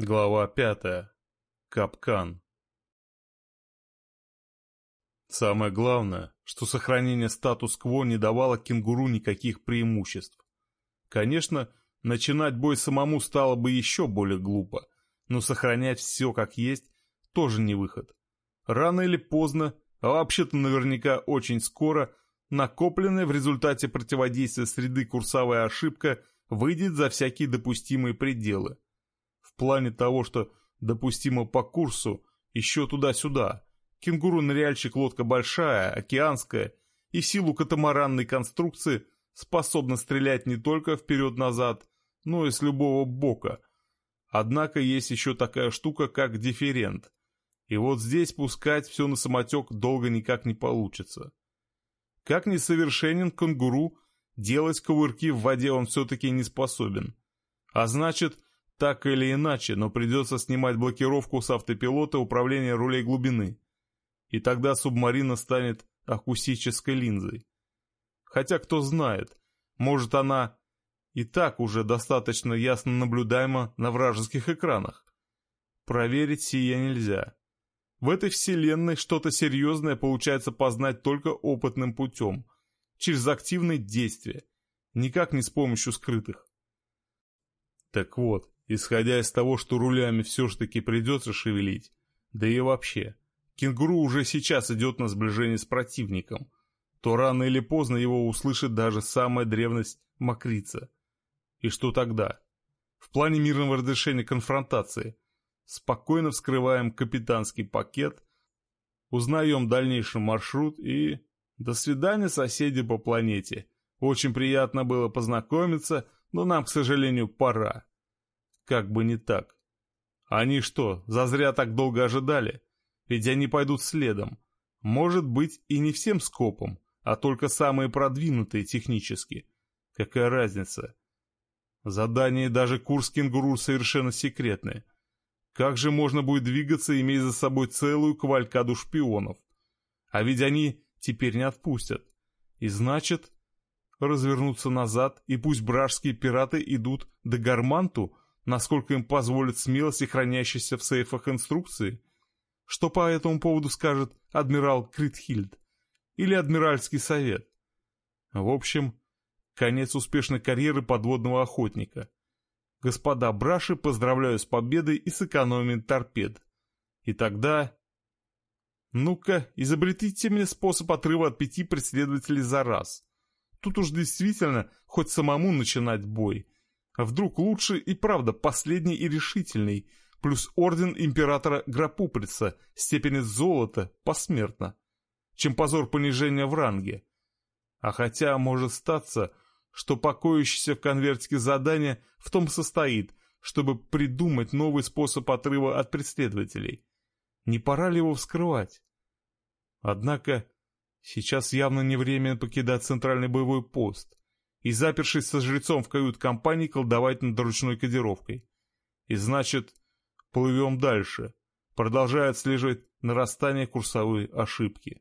Глава пятая. Капкан. Самое главное, что сохранение статус-кво не давало кенгуру никаких преимуществ. Конечно, начинать бой самому стало бы еще более глупо, но сохранять все как есть тоже не выход. Рано или поздно, а вообще-то наверняка очень скоро, накопленная в результате противодействия среды курсовая ошибка выйдет за всякие допустимые пределы – плане того, что допустимо по курсу, еще туда-сюда. Кенгуру-ныряльщик лодка большая, океанская, и в силу катамаранной конструкции способна стрелять не только вперед-назад, но и с любого бока. Однако есть еще такая штука, как дифферент. И вот здесь пускать все на самотек долго никак не получится. Как несовершенен кенгуру, делать ковырки в воде он все-таки не способен. А значит, так или иначе, но придется снимать блокировку с автопилота управления рулей глубины. И тогда субмарина станет акустической линзой. Хотя кто знает, может она и так уже достаточно ясно наблюдаема на вражеских экранах. Проверить сие нельзя. В этой вселенной что-то серьезное получается познать только опытным путем, через активные действия, никак не с помощью скрытых. Так вот, исходя из того, что рулями все же таки придется шевелить. Да и вообще, кенгуру уже сейчас идет на сближение с противником, то рано или поздно его услышит даже самая древность Макрица. И что тогда? В плане мирного разрешения конфронтации спокойно вскрываем капитанский пакет, узнаем дальнейший маршрут и... До свидания, соседи по планете. Очень приятно было познакомиться, но нам, к сожалению, пора. Как бы не так. Они что, зазря так долго ожидали? Ведь они пойдут следом. Может быть, и не всем скопом, а только самые продвинутые технически. Какая разница? Задание даже курс кенгуру совершенно секретные. Как же можно будет двигаться, имея за собой целую квалькаду шпионов? А ведь они теперь не отпустят. И значит, развернуться назад, и пусть бражские пираты идут до Гарманту, насколько им позволит смелость и хранящиеся в сейфах инструкции? Что по этому поводу скажет адмирал Критхильд? Или адмиральский совет? В общем, конец успешной карьеры подводного охотника. Господа Браши, поздравляю с победой и с экономией торпед. И тогда... Ну-ка, изобретите мне способ отрыва от пяти преследователей за раз. Тут уж действительно хоть самому начинать бой — вдруг лучше и правда последний и решительный, плюс орден императора Грапуприца, степени золота посмертно, чем позор понижения в ранге. А хотя может статься, что покоящееся в конвертике задание в том состоит, чтобы придумать новый способ отрыва от преследователей. Не пора ли его вскрывать? Однако сейчас явно не время покидать центральный боевой пост и, запершись со жрецом в кают-компании, колдовать над ручной кодировкой. И значит, плывем дальше, продолжая отслеживать нарастание курсовой ошибки.